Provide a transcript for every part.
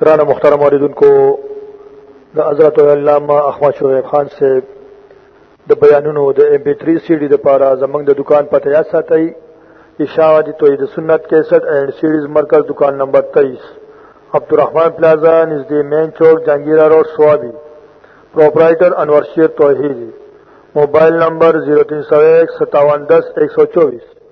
کرانا مختار موردن کو دا حضرت علامہ احمد شعیب خان سے د بیانونو د M P three C D د پارا زمنګ د دکان پته یاد ساتي اشاعت جی توحید سنت 61 اینڈ سیریز مرکز دکان نمبر 23 عبدالرحمان پلازا نزد مین چوک، Jahangira road, Swabi. Proprietor Anwar Sher Tauheedi. Mobile number zero تین سو ایک، ستاون دس، ایک سو چوبیس۔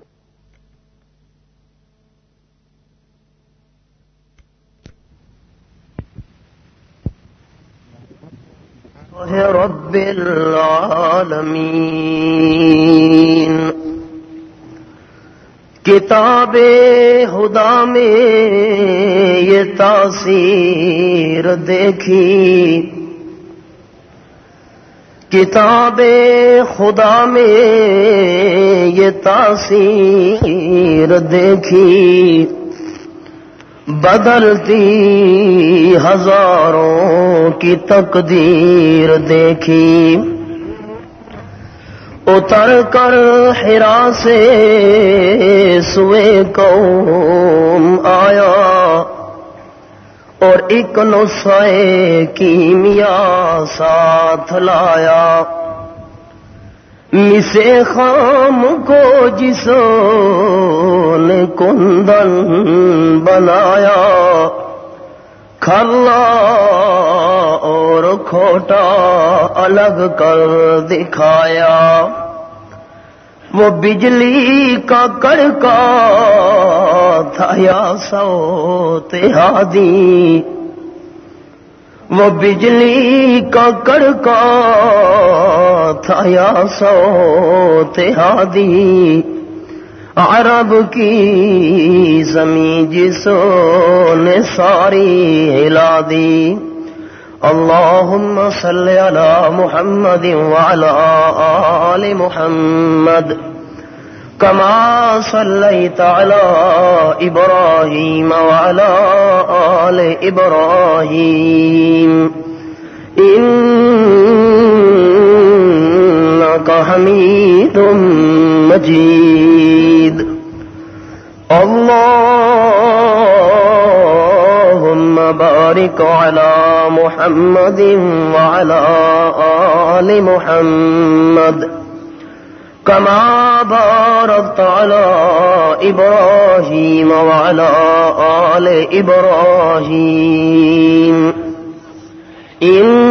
03015710124 رب العالمين. کتاب خدا میں یہ تاثیر دیکھی. کتاب خدا میں یہ تاثیر دیکھی. بدلتی ہزاروں کی تقدیر دیکھی۔ اتر کر ہرا سے سوئے قوم آیا اور ایک نسخے کیمیا ساتھ لایا۔ مسے خام کو جس نے کندن بنایا کھلا اور کھوٹا الگ کر دکھایا۔ وہ بجلی کا کڑکا تھا یا سو تہادی وہ بجلی کا کڑکا تھا یا سو تہادی عرب کی زمین جسوں نے ساری ہلا دی۔ اللهم صل على محمد وعلى آل محمد۔ كما صليت على إبراهيم وعلى آل إبراهيم. إنك حميد مجيد. اللهم بارك على محمد وعلى آل محمد. كما باركت على إبراهيم وعلى آل إبراهيم. إنك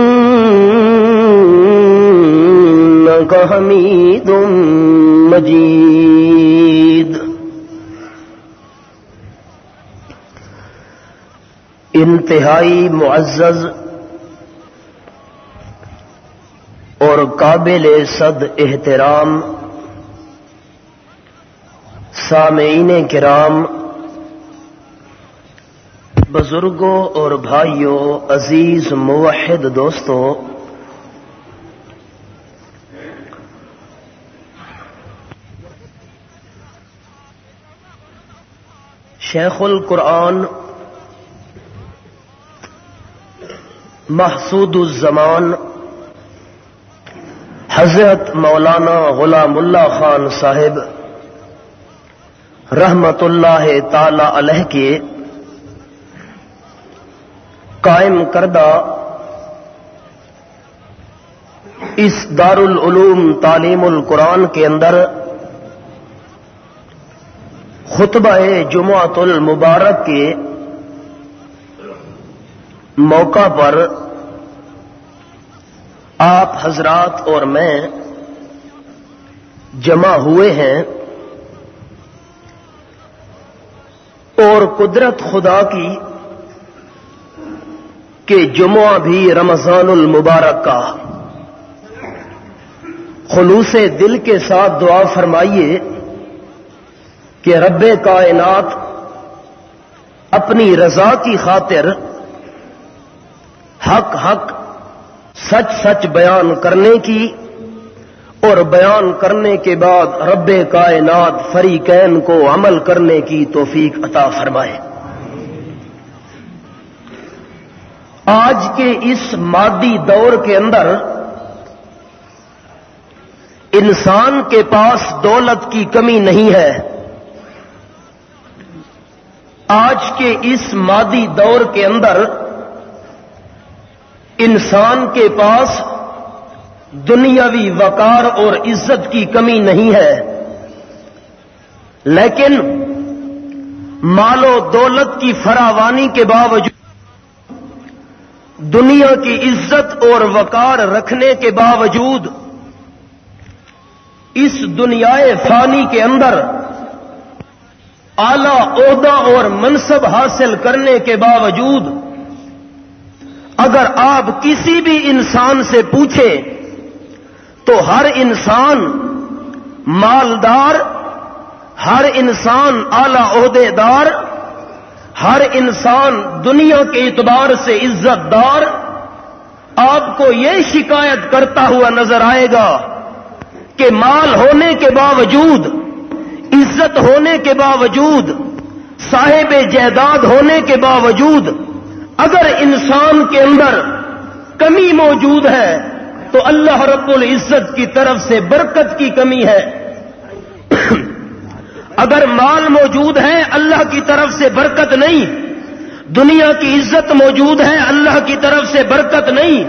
حميد مجيد. انتہائی معزز اور قابل صد احترام سامعین کرام، بزرگوں اور بھائیوں، عزیز موحد دوستوں، شیخ القرآن محسود الزمان، حضرت مولانا غلام اللہ خان صاحب رحمت اللہ تعالی علیہ کے قائم کردہ اس دار العلوم تعلیم القرآن کے اندر خطبہ جمعۃ المبارک کے موقع پر آپ حضرات اور میں جمع ہوئے ہیں۔ اور قدرت خدا کی کہ جمعہ بھی رمضان المبارک کا خلوص دل کے ساتھ دعا فرمائیے کہ رب کائنات اپنی رضا کی خاطر حق حق سچ سچ بیان کرنے کی اور بیان کرنے کے بعد رب کائنات فریقین کو عمل کرنے کی توفیق عطا فرمائے۔ آج کے اس مادی دور کے اندر انسان کے پاس دولت کی کمی نہیں ہے۔ آج کے اس مادی دور کے اندر انسان کے پاس دنیاوی وقار اور عزت کی کمی نہیں ہے۔ لیکن مال و دولت کی فراوانی کے باوجود دنیا کی عزت اور وقار رکھنے کے باوجود اس دنیا فانی کے اندر اعلی عہدہ اور منصب حاصل کرنے کے باوجود اگر آپ کسی بھی انسان سے پوچھیں تو ہر انسان مالدار، ہر انسان اعلی عہدے دار ہر انسان دنیا کے اعتبار سے عزت دار، آپ کو یہ شکایت کرتا ہوا نظر آئے گا کہ مال ہونے کے باوجود، عزت ہونے کے باوجود، صاحب جائیداد ہونے کے باوجود، اگر انسان کے اندر کمی موجود ہے تو اللہ رب العزت کی طرف سے برکت کی کمی ہے۔ اگر مال موجود ہے، اللہ کی طرف سے برکت نہیں۔ دنیا کی عزت موجود ہے، اللہ کی طرف سے برکت نہیں۔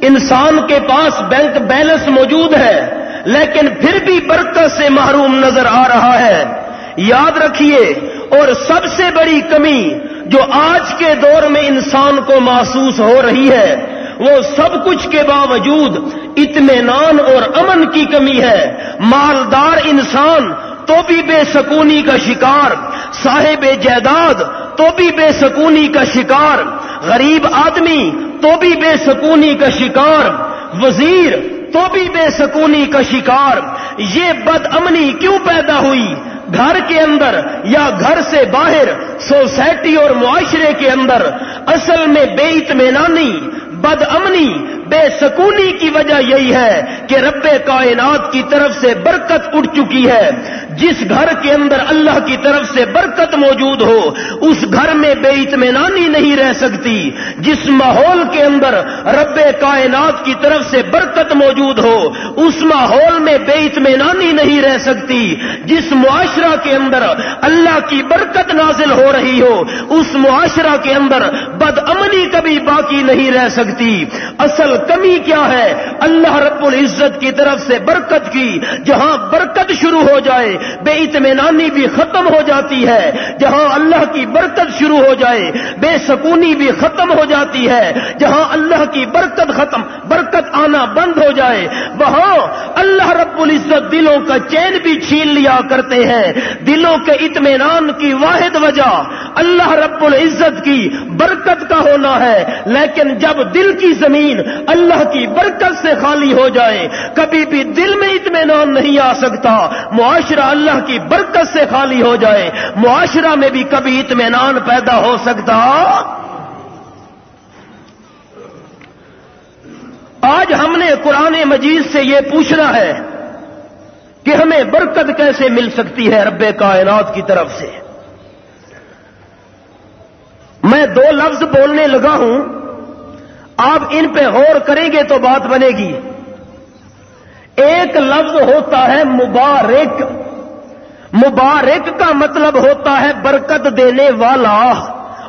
انسان کے پاس بینک بیلنس موجود ہے، لیکن پھر بھی برکت سے محروم نظر آ رہا ہے۔ یاد رکھیے، اور سب سے بڑی کمی جو آج کے دور میں انسان کو محسوس ہو رہی ہے وہ سب کچھ کے باوجود اطمینان اور امن کی کمی ہے۔ مالدار انسان تو بھی بے سکونی کا شکار، صاحب جائیداد تو بھی بے سکونی کا شکار، غریب آدمی تو بھی بے سکونی کا شکار، وزیر تو بھی بے سکونی کا شکار۔ یہ بد امنی کیوں پیدا ہوئی؟ گھر کے اندر یا گھر سے باہر، سوسائٹی اور معاشرے کے اندر۔ اصل میں بے اطمینانی بد امنی بے سکونی کی وجہ یہی ہے کہ رب کائنات کی طرف سے برکت اٹھ چکی ہے۔ جس گھر کے اندر اللہ کی طرف سے برکت موجود ہو، اس گھر میں بے اطمینانی نہیں رہ سکتی۔ جس ماحول کے اندر رب کائنات کی طرف سے برکت موجود ہو، اس ماحول میں بے اطمینانی نہیں رہ سکتی۔ جس معاشرہ کے اندر اللہ کی برکت نازل ہو رہی ہو، اس معاشرہ کے اندر بد امنی کبھی باقی نہیں رہ سکتی۔ اصل کمی کیا ہے؟ اللہ رب العزت کی طرف سے برکت کی، جہاں برکت شروع ہو جائے، بے اطمینانی بھی ختم ہو جاتی ہے۔ جہاں اللہ کی برکت شروع ہو جائے، بے سکونی بھی ختم ہو جاتی ہے۔ جہاں اللہ کی برکت ختم، برکت آنا بند ہو جائے۔ وہاں اللہ رب العزت دلوں کا چین بھی چھین لیا کرتے ہیں۔ دلوں کے اطمینان کی واحد وجہ اللہ رب العزت کی برکت کا ہونا ہے۔ لیکن جب دل کی زمین اللہ کی برکت سے خالی ہو جائے کبھی بھی دل میں اطمینان نہیں آ سکتا معاشرہ اللہ کی برکت سے خالی ہو جائے معاشرہ میں بھی کبھی اطمینان پیدا ہو سکتا آج ہم نے قرآن مجید سے یہ پوچھنا ہے کہ ہمیں برکت کیسے مل سکتی ہے رب کائنات کی طرف سے میں دو لفظ بولنے لگا ہوں آپ ان پہ غور کریں گے تو بات بنے گی۔ ایک لفظ ہوتا ہے مبارک۔ مبارک کا مطلب ہوتا ہے برکت دینے والا۔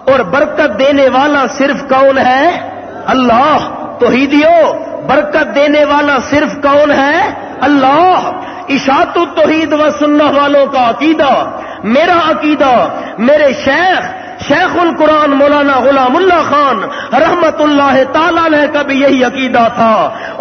اور برکت دینے والا صرف کون ہے؟ اللہ۔ تو ہی دیو، برکت دینے والا صرف کون ہے؟ اللہ۔ اشاط التوحید و سنہ والوں کا عقیدہ، میرا عقیدہ، میرے شیخ شیخ القرآن مولانا غلام اللہ خان رحمت اللہ تعالی نے کا بھی یہی عقیدہ تھا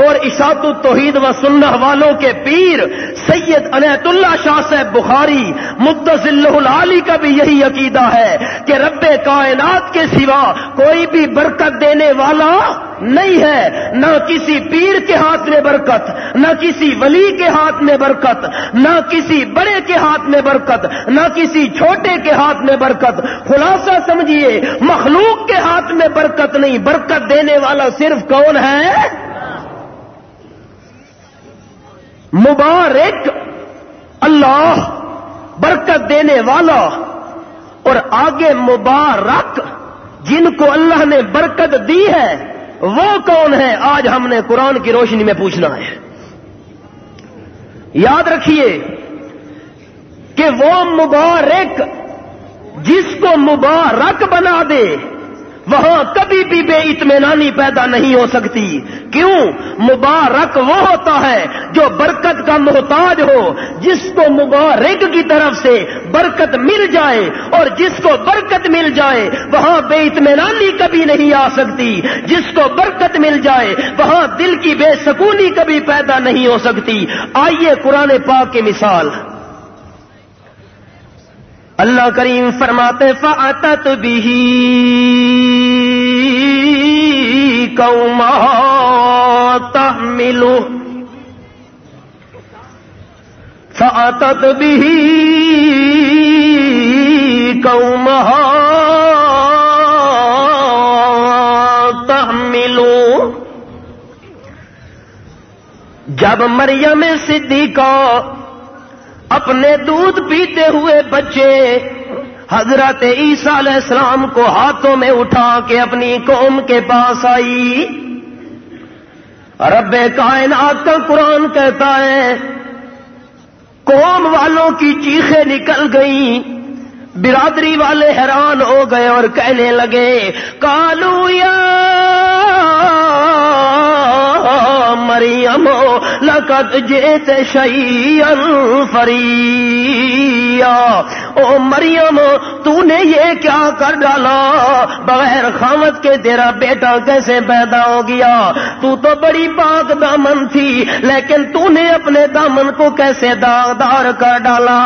اور اشاط التوحید و سنہ والوں کے پیر سید انیت اللہ شاہ صاحب بخاری مدض العلی کا بھی یہی عقیدہ ہے کہ رب کائنات کے سوا کوئی بھی برکت دینے والا نہیں ہے، نہ کسی پیر کے ہاتھ میں برکت، نہ کسی ولی کے ہاتھ میں برکت، نہ کسی بڑے کے ہاتھ میں برکت، نہ کسی چھوٹے کے ہاتھ میں برکت۔ خلاصہ سمجھیے، مخلوق کے ہاتھ میں برکت نہیں، برکت دینے والا صرف کون ہے؟ مبارک اللہ، برکت دینے والا اور آگے مبارک جن کو اللہ نے برکت دی ہے۔ وہ کون ہے؟ آج ہم نے قرآن کی روشنی میں پوچھنا ہے۔ یاد رکھیے کہ وہ مبارک جس کو مبارک بنا دے وہاں کبھی بھی بے اطمینانی پیدا نہیں ہو سکتی۔ کیوں؟ مبارک وہ ہوتا ہے جو برکت کا محتاج ہو، جس کو مبارک کی طرف سے برکت مل جائے اور جس کو برکت مل جائے، وہاں بے اطمینانی کبھی نہیں آ سکتی۔ جس کو برکت مل جائے، وہاں دل کی بے سکونی کبھی پیدا نہیں ہو سکتی۔ آئیے قرآن پاک کی مثال۔ اللہ کریم فرماتے فعتت بھی قوما تحملو فعتت بھی قوما تحملو جب مریم صدیقہ اپنے دودھ پیتے ہوئے بچے حضرت عیسیٰ علیہ السلام کو ہاتھوں میں اٹھا کے اپنی قوم کے پاس آئی۔ رب کائنات کا قرآن کہتا ہے، قوم والوں کی چیخیں نکل گئیں۔ برادری والے حیران ہو گئے اور کہنے لگے کالو یا مریم لقد جیت شعی فری او مریم، تو نے یہ کیا کر ڈالا؟ بغیر خامت کے تیرا بیٹا کیسے پیدا ہو گیا؟ تو تو بڑی پاک دامن تھی، لیکن تو نے اپنے دامن کو کیسے داغدار کر ڈالا؟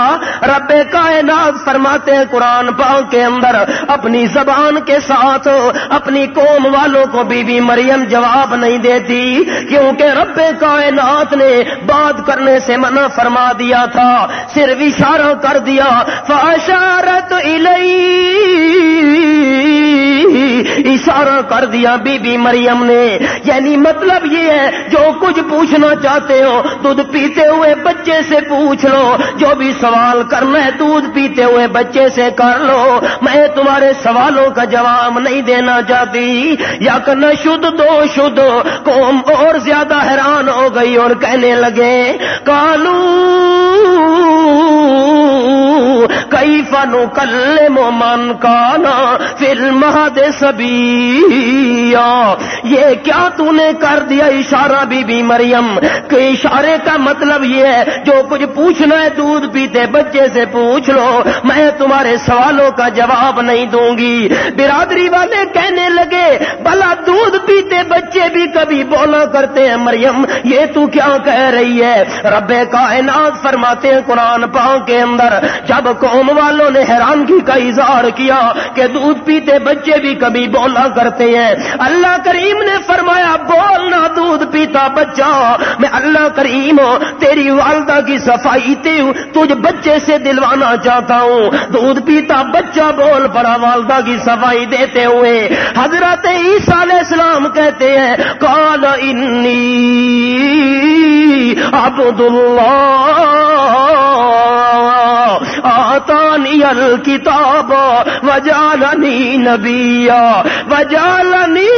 رب کائنات فرماتے ہیں، قرآن پاک کے اندر اپنی زبان کے ساتھ اپنی قوم والوں کو بی بی مریم جواب نہیں دیتی، کیونکہ رب کائنات نے بات کرنے سے منع فرما دیا تھا صرف اشارہ کر دیا۔ فاشارت اشارہ کر دیا بی بی مریم نے۔ یعنی مطلب یہ ہے، جو کچھ پوچھنا چاہتے ہو، دودھ پیتے ہوئے بچے سے پوچھ لو۔ جو بھی سوال کرنا ہے، دودھ پیتے ہوئے بچے سے کر لو۔ میں تمہارے سوالوں کا جواب نہیں دینا چاہتی۔ یا کرنا شدھ، دو شدھ۔ قوم اور زیادہ حیران ہو گئی اور کہنے لگے کالو کئی فنو کل مومن کا نا فلم یہ کیا تو نے کر دیا اشارہ بی بی مریم؟ کہ اشارے کا مطلب یہ ہے، جو کچھ پوچھنا ہے دودھ پیتے بچے سے پوچھ لو، میں تمہارے سوالوں کا جواب نہیں دوں گی۔ برادری والے کہنے لگے بلا دودھ پیتے بچے بھی کبھی بولا کرتے ہیں مریم، یہ تو کیا کہہ رہی ہے؟ رب کائنات فرماتے ہیں قرآن پاؤں کے اندر، جب قوم والوں نے حیرانگی کا اظہار کیا کہ دودھ پیتے بچے بھی کبھی بولا کرتے ہیں۔ اللہ کریم نے فرمایا بولنا دودھ پیتا بچہ۔ میں اللہ کریم تیری والدہ کی صفائی تجھ بچے سے دلوانا چاہتا ہوں۔ دودھ پیتا بچہ بول پڑا والدہ کی صفائی دیتے ہوئے۔ حضرت عیسیٰ علیہ السلام کہتے ہیں کال انی عبد اللہ آتانی الکتاب وجالنی نبیا وجالنی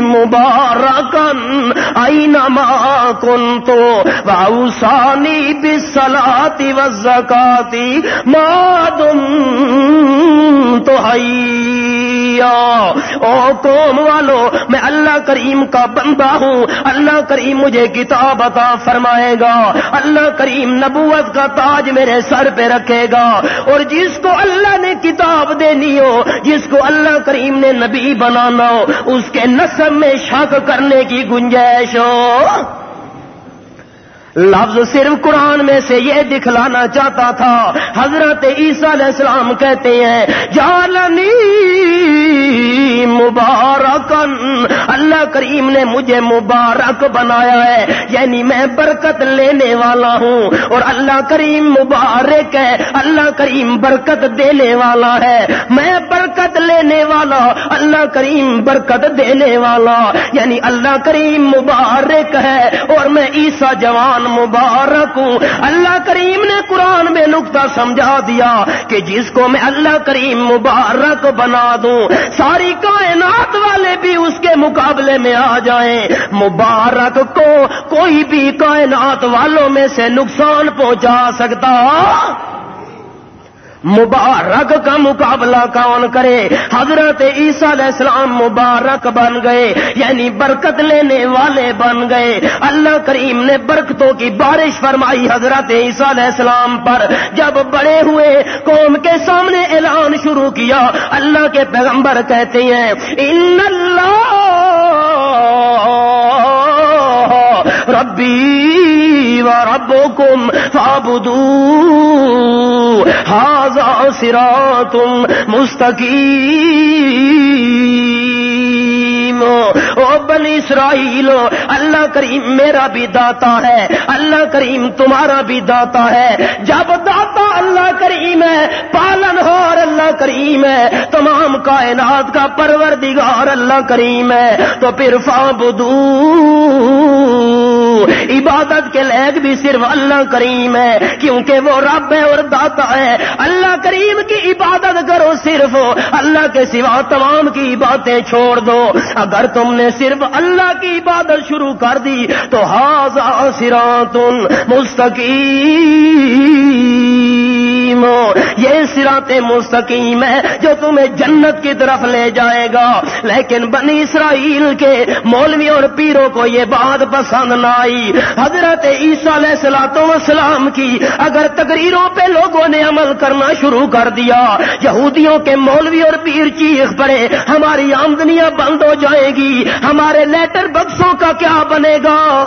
مبارکن اینما کنتو واؤسانی بالصلاة والزکاة ما دمت حیا۔ او قوم والو، میں اللہ کریم کا بندہ ہوں۔ اللہ کریم مجھے کتاب عطا فرمائے گا۔ اللہ کریم نبوت کا تاج میرے سر پہ رکھے گا۔ اور جس کو اللہ نے کتاب دینی ہو، جس کو اللہ کریم نے نبی بنانا ہو اس کے نسب میں شک کرنے کی گنجائش ہو۔ لفظ صرف قرآن میں سے یہ دکھلانا چاہتا تھا۔ حضرت عیسیٰ علیہ السلام کہتے ہیں جالنی مبارکن اللہ کریم نے مجھے مبارک بنایا ہے یعنی میں برکت لینے والا ہوں۔ اور اللہ کریم مبارک ہے، اللہ کریم برکت دینے والا ہے۔ میں برکت لینے والا، اللہ کریم برکت دینے والا۔ یعنی اللہ کریم مبارک ہے۔ اور میں عیسا جوان مبارک ہوں۔ اللہ کریم نے قرآن میں نقطہ سمجھا دیا کہ جس کو میں اللہ کریم مبارک بنا دوں، ساری کائنات والے بھی اس کے مقابلے میں آ جائیں۔ مبارک کو کوئی بھی کائنات والوں میں سے نقصان پہنچا سکتا۔ مبارک کا مقابلہ کون کرے؟ حضرت عیسیٰ علیہ السلام مبارک بن گئے یعنی برکت لینے والے بن گئے۔ اللہ کریم نے برکتوں کی بارش فرمائی حضرت عیسیٰ علیہ السلام پر۔ جب بڑے ہوئے، قوم کے سامنے اعلان شروع کیا، اللہ کے پیغمبر کہتے ہیں، ان اللہ ربی و ربکم فعبدو حاضا سراتم مستقیم او بنی اسرائیل، اللہ کریم میرا بھی داتا ہے۔ اللہ کریم تمہارا بھی داتا ہے۔ جب داتا اللہ کریم ہے، پالن ہار اللہ کریم ہے۔ تمام کائنات کا پروردگار اللہ کریم ہے۔ تو پھر فابدو عبادت کے لائق بھی صرف اللہ کریم ہے، کیونکہ وہ رب ہے اور داتا ہے۔ اللہ کریم کی عبادت کرو صرف۔ اللہ کے سوا تمام کی باتیں چھوڑ دو۔ اگر تم نے صرف اللہ کی عبادت شروع کر دی، تو ہاذر تم مستقی مستقیم یہ سرات مستقیم ہے جو تمہیں جنت کی طرف لے جائے گا۔ لیکن بنی اسرائیل کے مولوی اور پیروں کو یہ بات پسند نہ آئی۔ حضرت عیسیٰ علیہ سلاطوں وسلام کی اگر تقریروں پہ لوگوں نے عمل کرنا شروع کر دیا، یہودیوں کے مولوی اور پیر چیخ پڑے، ہماری آمدنیاں بند ہو جائیں گی، ہمارے لیٹر بکسوں کا کیا بنے گا؟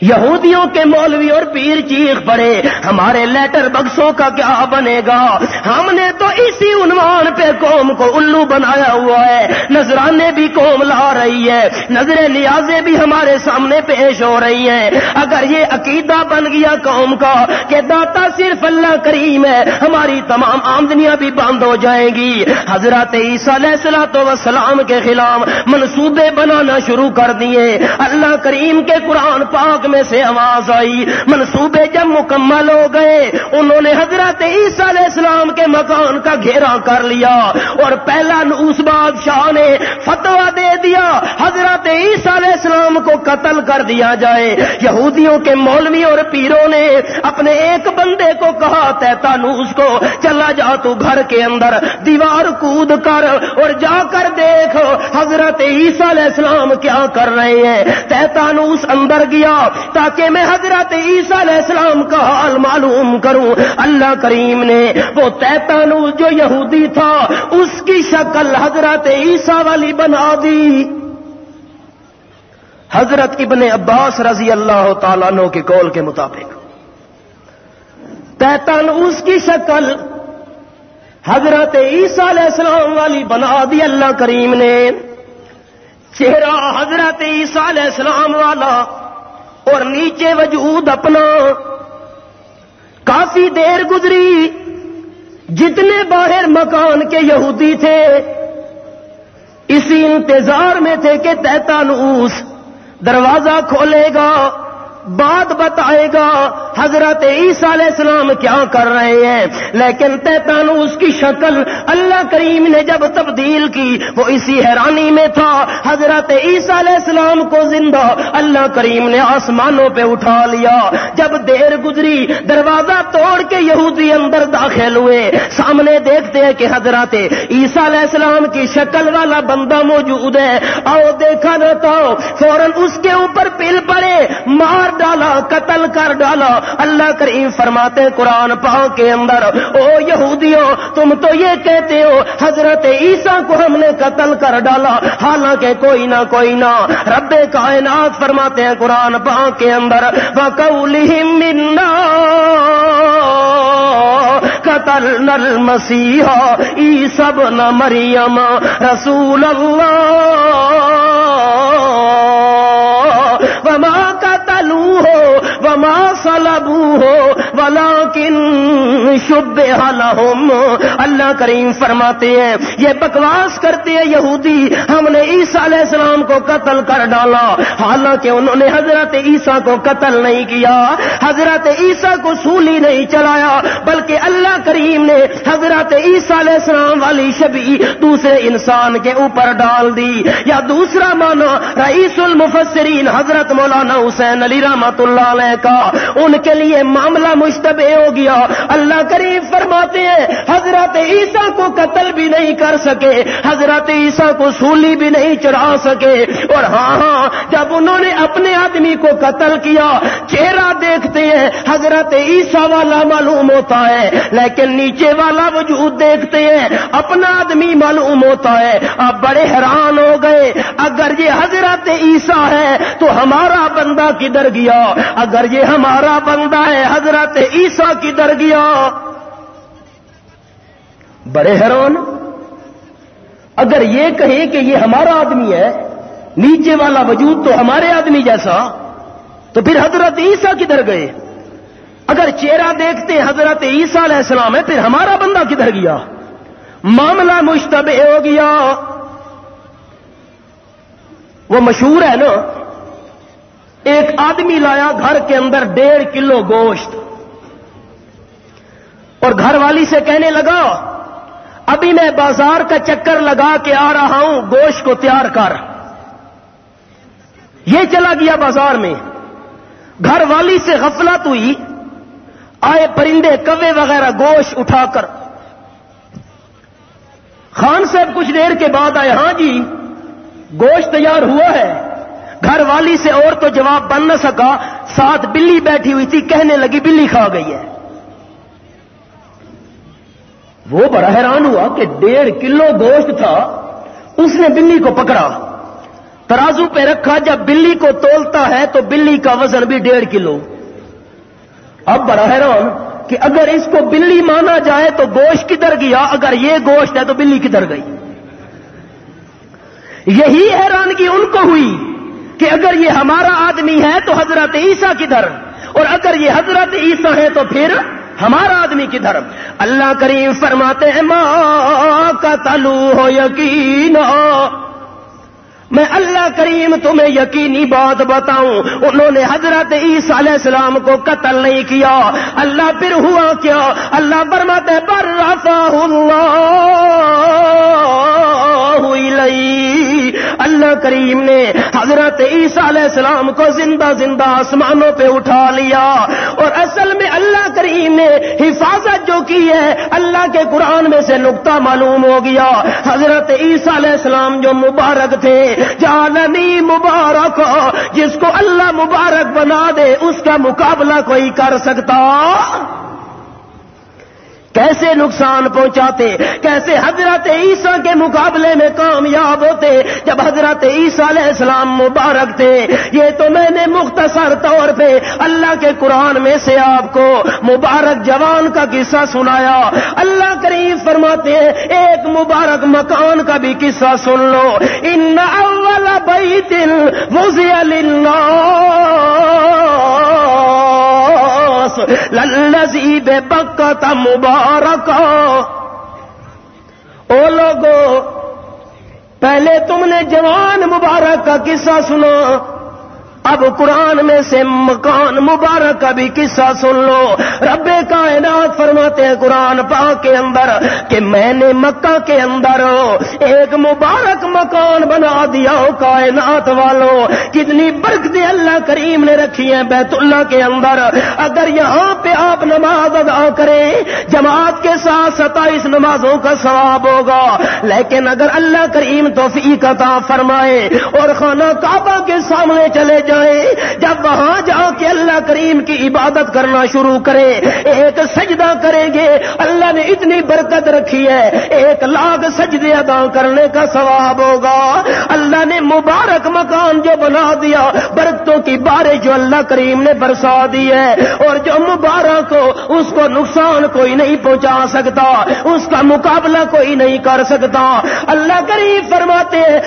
یہودیوں کے مولوی اور پیر چیخ پڑے، ہمارے لیٹر بکسوں کا کیا بنے گا؟ ہم نے تو اسی عنوان پہ قوم کو الو بنایا ہوا ہے۔ نذرانے بھی قوم لا رہی ہے، نظر نیازیں بھی ہمارے سامنے پیش ہو رہی ہیں۔ اگر یہ عقیدہ بن گیا قوم کا کہ داتا صرف اللہ کریم ہے، ہماری تمام آمدنیاں بھی بند ہو جائیں گی۔ حضرت عیسیٰ علیہ السلاۃ وسلام کے خلاف منصوبے بنانا شروع کر دیے۔ اللہ کریم کے قرآن پاک میں سے آواز آئی، منصوبے جب مکمل ہو گئے، انہوں نے حضرت عیسیٰ علیہ السلام کے مکان کا گھیرا کر لیا۔ اور پہلا اس بادشاہ نے فتوا دے دیا، حضرت عیسیٰ علیہ السلام کو قتل کر دیا جائے۔ یہودیوں کے مولوی اور پیروں نے اپنے ایک بندے کو کہا تیتانوس کو، چلا جا تو گھر کے اندر دیوار کود کر اور جا کر دیکھ حضرت عیسیٰ علیہ السلام کیا کر رہے ہیں۔ تیتانوس اندر گیا تاکہ میں حضرت عیسیٰ علیہ السلام کا حال معلوم کروں۔ اللہ کریم نے وہ تیتانوس جو یہودی تھا، اس کی شکل حضرت عیسیٰ والی بنا دی۔ حضرت ابن عباس رضی اللہ تعالیٰ نو کے قول کے مطابق۔ تیتانوس کی شکل حضرت عیسیٰ علیہ السلام والی بنا دی اللہ کریم نے۔ چہرہ حضرت عیسیٰ علیہ السلام والا اور نیچے وجود اپنا۔ کافی دیر گزری، جتنے باہر مکان کے یہودی تھے، اسی انتظار میں تھے کہ تیتانوس دروازہ کھولے گا۔ بات بتائے گا، حضرت عیسیٰ علیہ السلام کیا کر رہے ہیں؟ لیکن تیتانو اس کی شکل اللہ کریم نے جب تبدیل کی، وہ اسی حیرانی میں تھا۔ حضرت عیسیٰ علیہ السلام کو زندہ اللہ کریم نے آسمانوں پہ اٹھا لیا۔ جب دیر گزری، دروازہ توڑ کے یہودی اندر داخل ہوئے۔ سامنے دیکھتے ہیں کہ حضرت عیسیٰ علیہ السلام کی شکل والا بندہ موجود ہے۔ آؤ دیکھا نہ تو، فوراً اس کے اوپر پل پڑے، مار ڈالا، قتل کر ڈالا۔ اللہ کریم فرماتے قرآن پاک کے اندر، او یہودیوں تم تو یہ کہتے ہو، حضرت عیسیٰ کو ہم نے قتل کر ڈالا۔ حالانکہ کوئی نہ کوئی نہ رب کائنات فرماتے ہیں قرآن پاک کے اندر منا قتل نل مسیحا ای سب نہ مریم رسول اللہ وما وما سلبو ہو ولا کن شب اللہ کریم فرماتے ہیں، یہ بکواس کرتے ہیں یہودی، ہم نے عیسیٰ علیہ السلام کو قتل کر ڈالا۔ حالانکہ انہوں نے حضرت عیسیٰ کو قتل نہیں کیا، حضرت عیسیٰ کو سولی نہیں چلایا، بلکہ اللہ کریم نے حضرت عیسیٰ علیہ السلام والی شبی دوسرے انسان کے اوپر ڈال دی۔ یا دوسرا مانا رئیس المفسرین حضرت مولانا حسین علی رحمت اللہ علیہ کا، ان کے لیے معاملہ مشتبہ ہو گیا۔ اللہ کریم فرماتے ہیں، حضرت عیسیٰ کو قتل بھی نہیں کر سکے، حضرت عیسیٰ کو سولی بھی نہیں چڑھا سکے۔ اور ہاں ہاں جب انہوں نے اپنے آدمی کو قتل کیا، چہرہ دیکھتے ہیں، حضرت عیسیٰ والا معلوم ہوتا ہے، لیکن نیچے والا وجود دیکھتے ہیں، اپنا آدمی معلوم ہوتا ہے۔ آپ بڑے حیران ہو گئے، اگر یہ حضرت عیسیٰ ہے، تو ہمارا بندہ کدھر گیا؟ اگر یہ ہمارا بندہ ہے، حضرت عیسیٰ کدھر گیا بڑے حیران۔ اگر یہ کہیں کہ یہ ہمارا آدمی ہے، نیچے والا وجود تو ہمارے آدمی جیسا، تو پھر حضرت عیسیٰ کدھر گئے؟ اگر چہرہ دیکھتے حضرت عیسیٰ علیہ السلام ہے، پھر ہمارا بندہ کدھر گیا؟ معاملہ مشتبہ ہو گیا۔ وہ مشہور ہے نا، ایک آدمی لایا گھر کے اندر ڈیڑھ کلو گوشت۔ اور گھر والی سے کہنے لگا، ابھی میں بازار کا چکر لگا کے آ رہا ہوں، گوشت کو تیار کر۔ یہ چلا گیا بازار میں۔ گھر والی سے غفلت ہوئی۔ آئے پرندے، کوے وغیرہ، گوشت اٹھا کر۔ خان صاحب کچھ دیر کے بعد آئے ہاں جی گوشت تیار ہوا ہے۔ گھر والی سے اور تو جواب بن نہ سکا، ساتھ بلی بیٹھی ہوئی تھی، کہنے لگی بلی کھا گئی ہے۔ وہ بڑا حیران ہوا کہ ڈیڑھ کلو گوشت تھا، اس نے بلی کو پکڑا۔ ترازو پہ رکھا، جب بلی کو تولتا ہے تو بلی کا وزن بھی ڈیڑھ کلو۔ اب بڑا حیران کہ اگر اس کو بلی مانا جائے تو گوشت کدھر گیا؟ اگر یہ گوشت ہے تو بلی کدھر گئی؟ یہی حیرانگی ان کو ہوئی کہ اگر یہ ہمارا آدمی ہے تو حضرت عیسیٰ کدھر؟ اور اگر یہ حضرت عیسیٰ ہے تو پھر ہمارا آدمی کدھر اللہ کریم فرماتے ہیں ماں کا تلو ہو یقین میں اللہ کریم تمہیں یقینی بات بتاؤں، انہوں نے حضرت عیسیٰ علیہ السلام کو قتل نہیں کیا۔ اللہ پھر ہوا کیا؟ اللہ برمت پر رفا اللہ اللہ کریم نے حضرت عیسیٰ علیہ السلام کو زندہ زندہ آسمانوں پہ اٹھا لیا اور اصل میں اللہ کریم نے حفاظت جو کی ہے اللہ کے قرآن میں سے نقطہ معلوم ہو گیا۔ حضرت عیسیٰ علیہ السلام جو مبارک تھے جاننی مبارک، جس کو اللہ مبارک بنا دے، اس کا مقابلہ کوئی کر سکتا؟ کیسے نقصان پہنچاتے؟ کیسے حضرت عیسیٰ کے مقابلے میں کامیاب ہوتے جب حضرت عیسیٰ علیہ السلام مبارک تھے؟ یہ تو میں نے مختصر طور پہ اللہ کے قرآن میں سے آپ کو مبارک جوان کا قصہ سنایا۔ اللہ کریم فرماتے ہیں، ایک مبارک مکان کا بھی قصہ سن لو۔ ان اول بیت وزی للذی بے بکت مبارک او لوگو پہلے تم نے جوان مبارک کا قصہ سنا۔ اب قرآن میں سے مکان مبارک کا بھی قصہ سن لو۔ رب کائنات فرماتے ہیں قرآن پاک کے اندر کہ میں نے مکہ کے اندر ایک مبارک مکان بنا دیا ہو کائنات والوں۔ کتنی برکت اللہ کریم نے رکھی ہے بیت اللہ کے اندر۔ اگر یہاں پہ آپ نماز ادا کریں، جماعت کے ساتھ ستائیس نمازوں کا ثواب ہوگا۔ لیکن اگر اللہ کریم توفیق عطا فرمائے اور خانہ کعبہ کے سامنے چلے جائیں جب وہاں جا کے اللہ کریم کی عبادت کرنا شروع کرے، ایک سجدہ کریں گے، اللہ نے اتنی برکت رکھی ہے، ایک لاکھ سجدے ادا کرنے کا ثواب ہوگا۔ اللہ نے مبارک مکان جو بنا دیا، برکتوں کی بارش جو اللہ کریم نے برسا دی ہے، اور جو مبارک ہو، اس کو نقصان کوئی نہیں پہنچا سکتا، اس کا مقابلہ کوئی نہیں کر سکتا۔ اللہ کریم فرماتے ہیں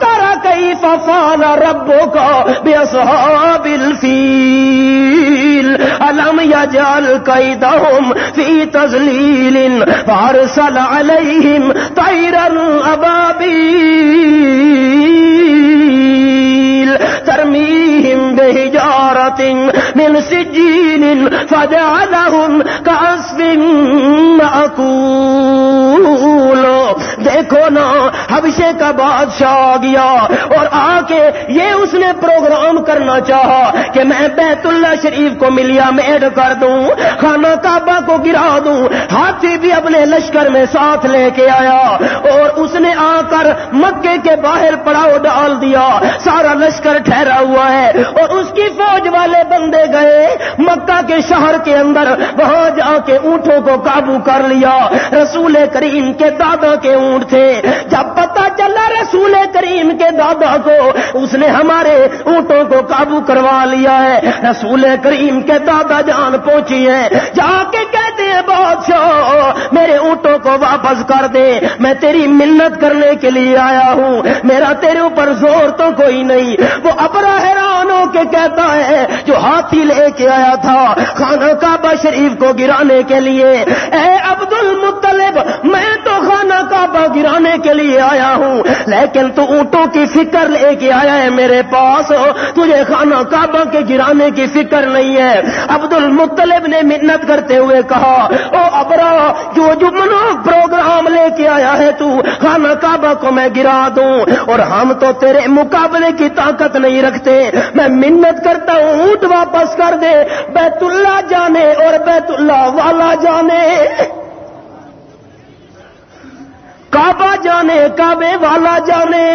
تارا کئی ففال ربوں کا بأصحاب الفيل، ألم يجعل كيدهم في تزليل فأرسل عليهم طيرا أبابيل، ترميهم بهجر حجارت من سجین فجعلهم كعصف معقول دیکھو نا حبشے کا بادشاہ آ گیا اور آ کے یہ اس نے پروگرام کرنا چاہا کہ میں بیت اللہ شریف کو ملیا میڈ کر دوں، خانہ کعبہ کو گرا دوں، ہاتھی بھی اپنے لشکر میں ساتھ لے کے آیا اور اس نے آ کر مکے کے باہر پڑاؤ ڈال دیا، سارا لشکر ٹھہرا ہوا ہے اور اس کی فوج والے بندے گئے مکہ کے شہر کے اندر، وہاں جا کے اونٹوں کو قابو کر لیا۔ رسول کریم کے دادا کے اونٹ تھے۔ جب پتا چلا رسول کریم کے دادا کو، اس نے ہمارے اونٹوں کو قابو کروا لیا ہے۔ رسول کریم کے دادا جان پہنچی ہے۔ جا کے کہتے ہیں بادشاہ، میرے اونٹوں کو واپس کر دے۔ میں تیری منت کرنے کے لیے آیا ہوں۔ میرا تیرے اوپر زور تو کوئی نہیں۔ وہ ابرا حیران ہو کے کہتا ہے، جو ہاتھی لے کے آیا تھا خانہ کعبہ شریف کو گرانے کے لیے۔ اے عبد المطلب میں تو خانہ کعبہ گرانے کے لیے آیا ہوں۔ لیکن تو اونٹوں کی فکر لے کے آیا ہے میرے پاس۔ تجھے خانہ کعبہ کے گرانے کی فکر نہیں ہے۔ عبد المطلب نے منت کرتے ہوئے کہا، او ابرا، جو جمنو پروگرام لے کے آیا ہے تو خانہ کعبہ کو میں گرا دوں۔ اور ہم تو تیرے مقابلے کی طاقت نہیں رکھتے۔ میں منت کرتا ہوں، اونٹ واپس کر دے۔ بیت اللہ جانے اور بیت اللہ والا جانے۔ کعبہ جانے کعبے والا جانے۔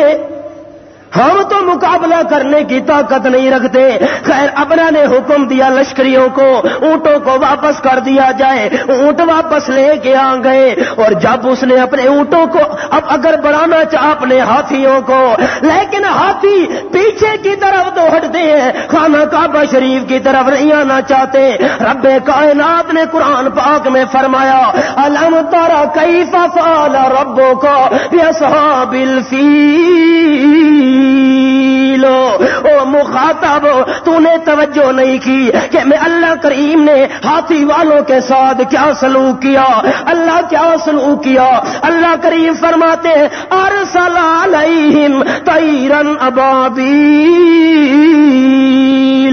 ہم تو مقابلہ کرنے کی طاقت نہیں رکھتے۔ خیر ابرا نے حکم دیا لشکریوں کو، اونٹوں کو واپس کر دیا جائے۔ اونٹ واپس لے کے آ گئے۔ اور جب اس نے اپنے اونٹوں کو، اب اگر بڑھانا چاہ اپنے ہاتھیوں کو، لیکن ہاتھی پیچھے کی طرف دوڑتے ہیں۔ خانہ کعبہ شریف کی طرف نہیں آنا چاہتے۔ رب کائنات نے قرآن پاک میں فرمایا، الم تارا کئی فال ربوں کو بل لو او مخاطب تو نے توجہ نہیں کی کہ میں اللہ کریم نے ہاتھی والوں کے ساتھ کیا سلوک کیا، اللہ کیا سلوک کیا؟ اللہ کریم فرماتے ارسل علیہم تیرن ابابی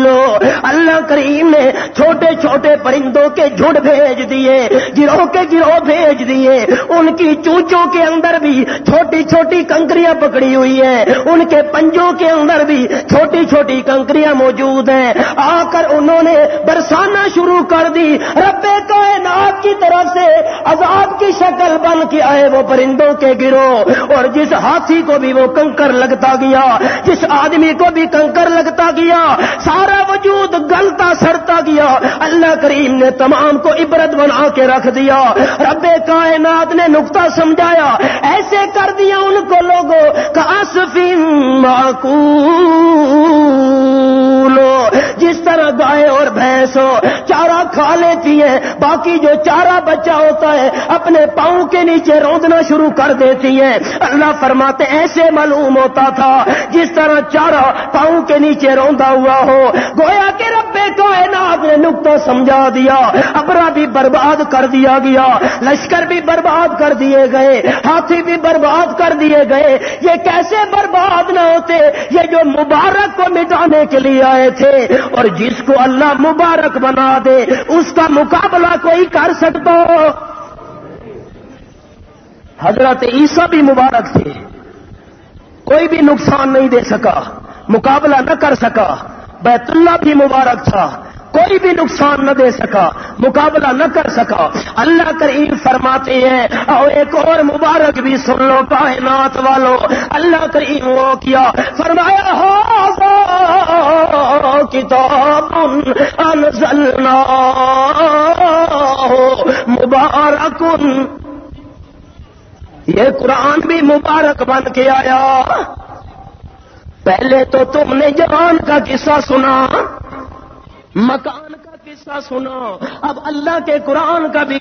لو۔ اللہ کریم نے چھوٹے چھوٹے پرندوں کے جھڑ بھیج دیے، گروہ کے گروہ بھیج دیے۔ ان کی چوچوں کے اندر بھی چھوٹی چھوٹی کنکریاں پکڑی ہوئی ہیں۔ ان کے پنجوں کے اندر بھی چھوٹی چھوٹی کنکریاں موجود ہیں۔ آ کر انہوں نے برسانا شروع کر دی۔ رب کائنات کی طرف سے عذاب کی شکل بن کے آئے وہ پرندوں کے گروہ۔ اور جس ہاتھی کو بھی وہ کنکر لگتا گیا، جس آدمی کو بھی کنکر لگتا گیا سارا وجود گلتا سڑتا گیا۔ اللہ کریم نے تمام کو عبرت بنا کے رکھ دیا۔ رب کائنات نے نقطہ سمجھایا۔ ایسے کر دیا ان کو لوگوں کا جس طرح گائے اور بھینس ہو چارہ کھا لیتی ہے باقی جو چارہ بچہ ہوتا ہے، اپنے پاؤں کے نیچے روندنا شروع کر دیتی ہے اللہ فرماتے، ایسے معلوم ہوتا تھا جس طرح چارہ پاؤں کے نیچے روندا ہوا ہو۔ گویا کے ربے کائنات نے نقطہ سمجھا دیا، ابرا بھی برباد کر دیا گیا، لشکر بھی برباد کر دیے گئے، ہاتھی بھی برباد کر دیے گئے۔ یہ کیسے برباد نہ ہوتے؟ یہ جو مبارک کو مٹانے کے لیے آئے تھے۔ اور جس کو اللہ مبارک بنا دے، اس کا مقابلہ کوئی کر سکتا؟ ہو حضرت عیسیٰ بھی مبارک تھے۔ کوئی بھی نقصان نہیں دے سکا، مقابلہ نہ کر سکا۔ بیت اللہ بھی مبارک تھا۔ کوئی بھی نقصان نہ دے سکا، مقابلہ نہ کر سکا۔ اللہ کریم فرماتے ہیں اور ایک اور مبارک بھی سن لو، کائنات والو۔ اللہ کریم وہ کیا۔ فرمایا ہو کتاب انزلنا مبارکن یہ قرآن بھی مبارک بن کے آیا۔ پہلے تو تم نے جوان کا قصہ سنا، مکان کا قصہ سنا، اب اللہ کے قرآن کا بھی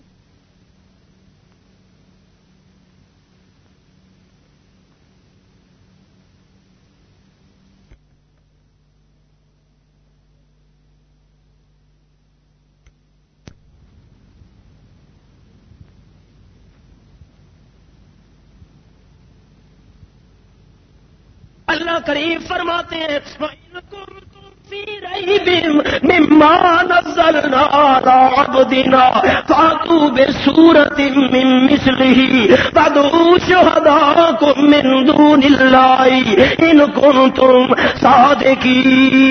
اللہ کریم فرماتے ہیں مما نزلنا على عبدنا فاتوا بسورة من مثله فادعوا شهداءكم من دون الله إن كنتم صادقين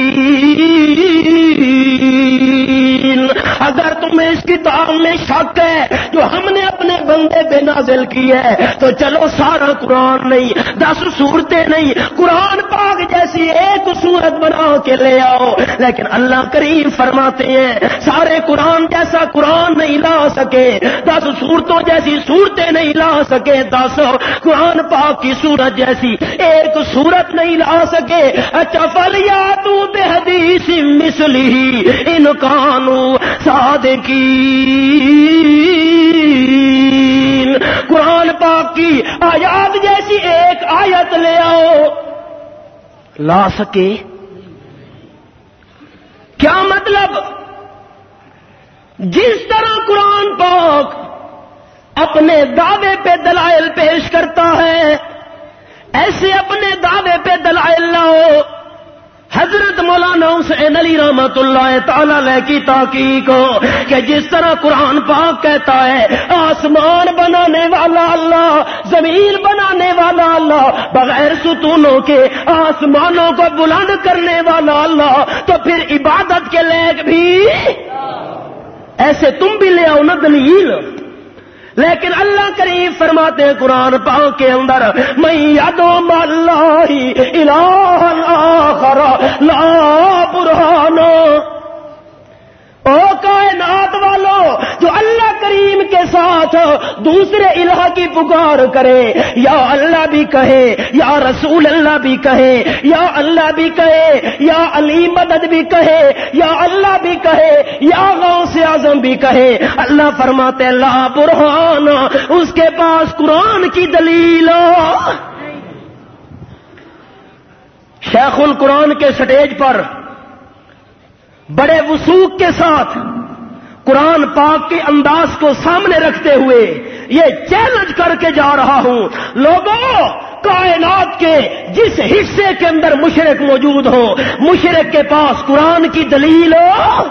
اگر تمہیں اس کتاب میں شک ہے جو ہم نے اپنے بندے بے نازل کی ہے تو چلو سارا قرآن نہیں، دس صورتیں نہیں، قرآن پاک جیسی ایک صورت بنا کے لے آؤ۔ لیکن اللہ کریم فرماتے ہیں، سارے قرآن جیسا قرآن نہیں لا سکے، دس صورتوں جیسی صورتیں نہیں لا سکے، دس قرآن پاک کی صورت جیسی ایک صورت نہیں لا سکے۔ اچھا فلیا تو بے حدیث مسلی ان کانو سادگی قرآن پاک کی آیات جیسی ایک آیت لے آؤ۔ لا سکے۔ کیا مطلب؟ جس طرح قرآن پاک اپنے دعوے پہ دلائل پیش کرتا ہے، ایسے اپنے دعوے پہ دلائل لاؤ۔ حضرت مولانا حسین علی رحمت اللہ تعالی کی تحقیق کہ جس طرح قرآن پاک کہتا ہے، آسمان بنانے والا اللہ، زمین بنانے والا اللہ، بغیر ستونوں کے آسمانوں کو بلند کرنے والا اللہ، تو پھر عبادت کے لیک بھی؟ ایسے تم بھی لے آؤ نا دلیل۔ لیکن اللہ کریم فرماتے ہیں قرآن پاؤں کے اندر میں یادوں اللہ الہ لا برہانو او کائنات والو جو اللہ کریم کے ساتھ دوسرے الہ کی پکار کرے۔ یا اللہ بھی کہے، یا رسول اللہ بھی کہے، یا اللہ بھی کہے، یا علی مدد بھی کہے، یا اللہ بھی کہے، یا غوث سے اعظم بھی کہے۔ اللہ فرماتے لا برہان، اس کے پاس قرآن کی دلیل۔ شیخ القرآن کے سٹیج پر بڑے وسوخ کے ساتھ قرآن پاک کے انداز کو سامنے رکھتے ہوئے یہ چیلنج کر کے جا رہا ہوں۔ لوگوں، کائنات کے جس حصے کے اندر مشرق موجود ہو، مشرق کے پاس قرآن کی دلیل ہو،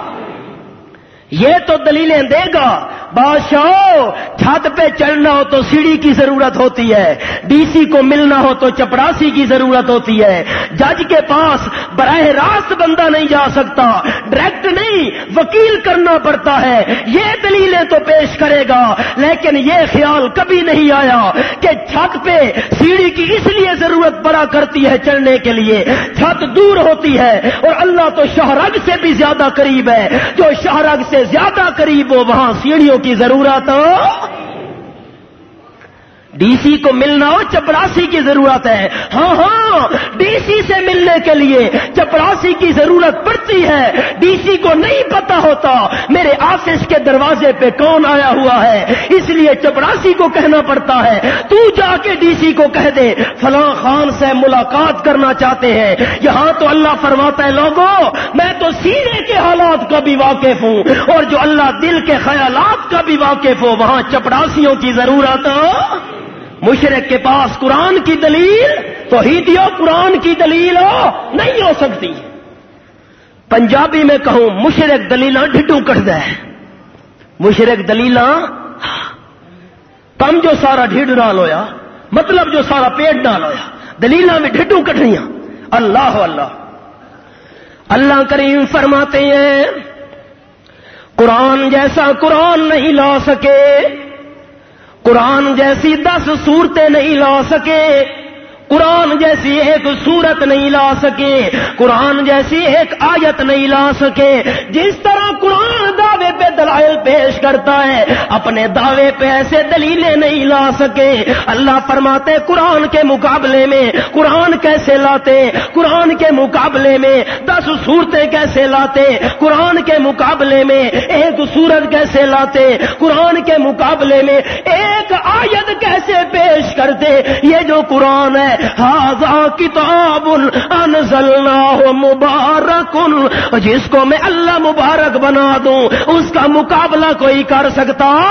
یہ تو دلیلیں دے گا۔ بادشاہ چھت پہ چڑھنا ہو تو سیڑھی کی ضرورت ہوتی ہے، ڈی سی کو ملنا ہو تو چپڑاسی کی ضرورت ہوتی ہے۔ جج کے پاس براہ راست بندہ نہیں جا سکتا، ڈائریکٹ نہیں، وکیل کرنا پڑتا ہے۔ یہ دلیلیں تو پیش کرے گا، لیکن یہ خیال کبھی نہیں آیا کہ چھت پہ سیڑھی کی اس لیے ضرورت پڑا کرتی ہے چڑھنے کے لیے۔ چھت دور ہوتی ہے اور اللہ تو شہرگ سے بھی زیادہ قریب ہے۔ جو شہرگ سے زیادہ قریب ہو، وہاں سیڑھیوں کی ضرورت ڈی سی کو ملنا ہو، چپراسی کی ضرورت ہے۔ ہاں ہاں ڈی سی سے ملنے کے لیے چپراسی کی ضرورت پڑتی ہے۔ ڈی سی کو نہیں پتا ہوتا میرے آفس کے دروازے پہ کون آیا ہوا ہے۔ اس لیے چپراسی کو کہنا پڑتا ہے، تو جا کے ڈی سی کو کہہ دے، فلاں خان سے ملاقات کرنا چاہتے ہیں۔ یہاں تو اللہ فرماتا ہے لوگوں میں تو سینے کے حالات کا بھی واقف ہوں، اور جو اللہ دل کے خیالات کا بھی واقف ہو، وہاں چپڑاسیوں کی ضرورت مشرق کے پاس قرآن کی دلیل تو ہیدیو قرآن کی دلیل ہو، نہیں ہو سکتی۔ پنجابی میں کہوں، مشرق دلیل ڈھڈو کٹ دے۔ مشرق دلیل کم جو سارا ڈھڈ ڈال ہویا مطلب جو سارا پیٹ ڈال ہویا دلیل میں ڈھڈو کٹ رہی اللہ اللہ۔ اللہ کریم فرماتے ہیں، قرآن جیسا قرآن نہیں لا سکے۔ قرآن جیسی دس صورتیں نہیں لا سکے۔ قرآن جیسی ایک صورت نہیں لا سکے، قرآن جیسی ایک آیت نہیں لا سکے۔ جس طرح قرآن دعوے پہ دلائل پیش کرتا ہے، اپنے دعوے پہ ایسے دلیلیں نہیں لا سکے۔ اللہ فرماتے، قرآن کے مقابلے میں قرآن کیسے لاتے؟ قرآن کے مقابلے میں دس صورتیں کیسے لاتے؟ قرآن کے مقابلے میں ایک سورت کیسے لاتے؟ قرآن کے مقابلے میں ایک آیت کیسے پیش کرتے؟ یہ جو قرآن ہے کتاب انزلناہ مبارک جس کو میں اللہ مبارک بنا دوں، اس کا مقابلہ کوئی کر سکتا؟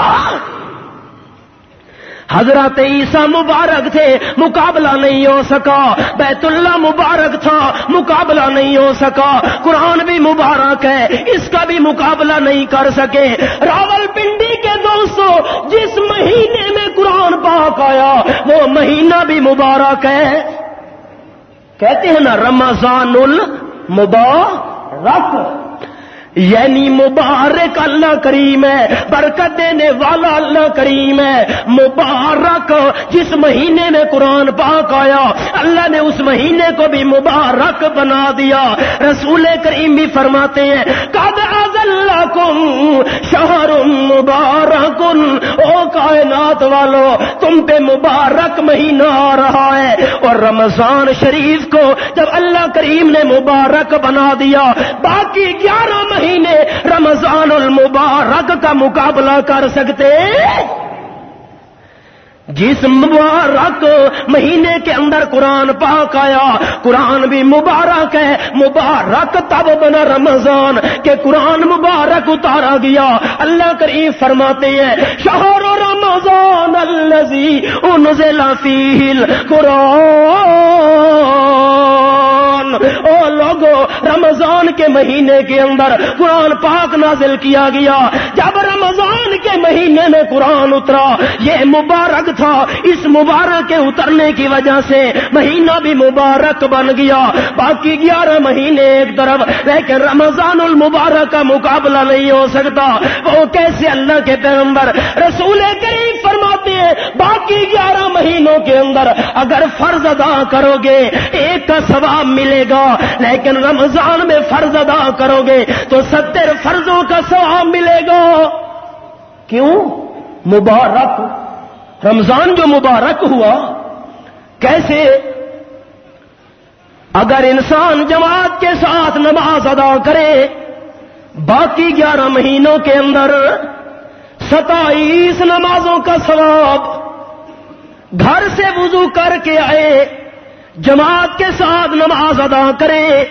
حضرت عیسیٰ مبارک تھے، مقابلہ نہیں ہو سکا۔ بیت اللہ مبارک تھا، مقابلہ نہیں ہو سکا۔ قرآن بھی مبارک ہے، اس کا بھی مقابلہ نہیں کر سکے۔ راول پنڈی کے دوستوں مبارک آیا وہ مہینہ بھی مبارک ہے۔ کہتے ہیں نا رمضان المبارک یعنی مبارک اللہ کریم ہے، برکت دینے والا اللہ کریم ہے۔ مبارک جس مہینے میں قرآن پاک آیا، اللہ نے اس مہینے کو بھی مبارک بنا دیا۔ رسول کریم بھی فرماتے ہیں کد اللہ کم شہر مبارک۔ او کائنات والو، تم پہ مبارک مہینہ آ رہا ہے۔ اور رمضان شریف کو جب اللہ کریم نے مبارک بنا دیا، باقی گیارہ مہینے مہینے رمضان المبارک کا مقابلہ کر سکتے؟ جس مبارک مہینے کے اندر قرآن پاک آیا، قرآن بھی مبارک ہے، مبارک تب بنا رمضان کہ قرآن مبارک اتارا گیا۔ اللہ کریم فرماتے ہیں، شہر رمضان الزی انزل فیل قرآن او لوگو، رمضان کے مہینے کے اندر قرآن پاک نازل کیا گیا۔ جب رمضان کے مہینے میں قرآن اترا، یہ مبارک تھا۔ اس مبارک کے اترنے کی وجہ سے مہینہ بھی مبارک بن گیا۔ باقی گیارہ مہینے ایک طرف، لیکن رمضان المبارک کا مقابلہ نہیں ہو سکتا۔ وہ کیسے اللہ کے پیغمبر، رسول کریم فرماتے ہیں باقی گیارہ مہینوں کے اندر اگر فرض ادا کرو گے، ایک کا ثواب ملے گا، لیکن رمضان میں فرض ادا کرو گے تو ستر فرضوں کا ثواب ملے گا۔ کیوں؟ مبارک۔ رمضان جو مبارک ہوا، کیسے؟ اگر انسان جماعت کے ساتھ نماز ادا کرے، باقی گیارہ مہینوں کے اندر ستائیس نمازوں کا ثواب۔ گھر سے وضو کر کے آئے، جماعت کے ساتھ نماز ادا کرے۔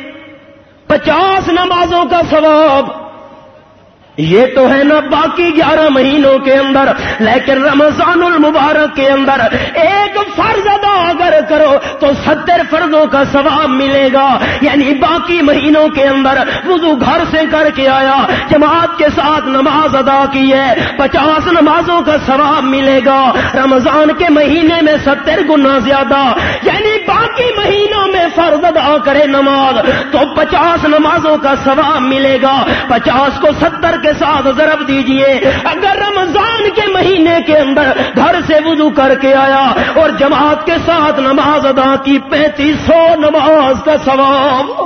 پچاس نمازوں کا ثواب۔ یہ تو ہے نا باقی گیارہ مہینوں کے اندر، لیکن رمضان المبارک کے اندر ایک فرض ادا اگر کرو تو ستر فرضوں کا ثواب ملے گا۔ یعنی باقی مہینوں کے اندر وضو گھر سے کر کے آیا، جماعت کے ساتھ نماز ادا کی ہے، پچاس نمازوں کا ثواب ملے گا۔ رمضان کے مہینے میں ستر گنا زیادہ۔ یعنی باقی مہینوں میں فرض ادا کرے نماز تو پچاس نمازوں کا ثواب ملے گا۔ پچاس کو ستر کے ساتھ ضرب دیجیے۔ اگر رمضان کے مہینے کے اندر گھر سے وضو کر کے آیا اور جماعت کے ساتھ نماز ادا کی پینتیس سو نماز کا ثواب۔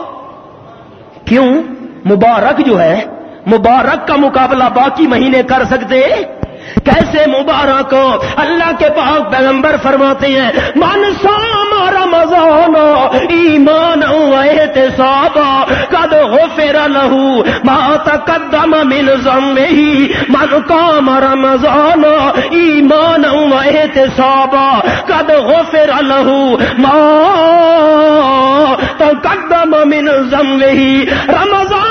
کیوں؟ مبارک جو ہے، مبارک کا مقابلہ باقی مہینے کر سکتے؟ کیسے مبارک ہو؟ اللہ کے پاک پیغمبر فرماتے ہیں، من سام رمضان، ایمان احتساب، قد غفر له ما تقدم من ذنبه، من قام رمضان، ایمان احتساب، قد غفر له ما تقدم من ذنبه. رمضان